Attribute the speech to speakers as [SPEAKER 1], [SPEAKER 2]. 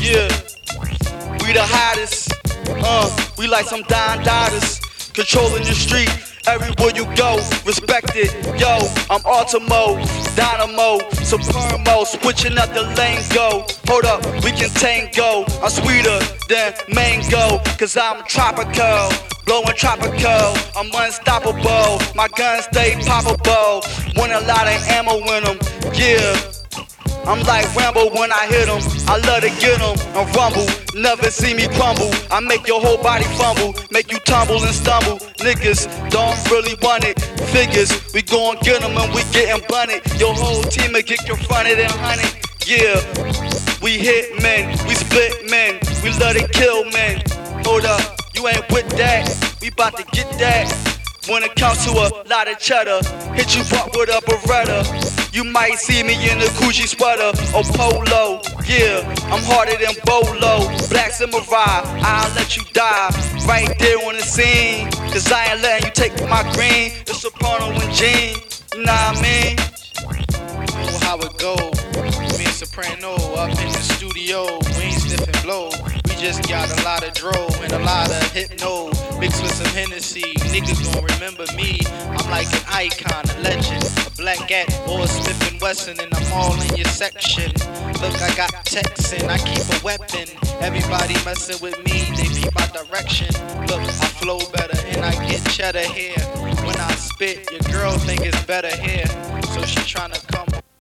[SPEAKER 1] Yeah, we the hottest. Uh, we like some Don Dotters. Controlling the street, everywhere you go, respect it. Yo, I'm Ultimo, Dynamo, Supremo, switching up the lane, go. Hold up, we can tango. I'm sweeter than mango, cause I'm tropical. Blowing tropical, I'm unstoppable. My guns stay poppable. Want a lot of ammo in them, yeah. I'm like Rambo when I hit 'em. I love to get 'em and rumble. Never see me crumble. I make your whole body fumble. Make you tumble and stumble. Niggas don't really want it. Figures, we gon' get 'em and we gettin' bunted. Your whole team will get confronted and hunted. Yeah, we hit men, we split men, we love to kill men. Hold up, you ain't with that. We bout to get that. When it comes to a lot of cheddar, hit you up with a Beretta. You might see me in a Gucci sweater or polo. Yeah, I'm harder than Bolo. Black samurai, I'll let you die right there on the scene. Cause I ain't letting you take my green. The soprano and Gene. You know what I mean?
[SPEAKER 2] know how it go. Me and Soprano up in the studio, we ain't sniffing blow. We just got a lot of dro and a lot of hypno mixed with some Hennessy. Niggas gon' remember me. I'm like an icon, a legend, a black cat or Smith and Wesson, and I'm all in your section. Look, I got texting, I keep a weapon. Everybody messing with me, they peep my direction. Look, I flow better and I get cheddar here. When I spit, your girl think it's better here. So she tryna come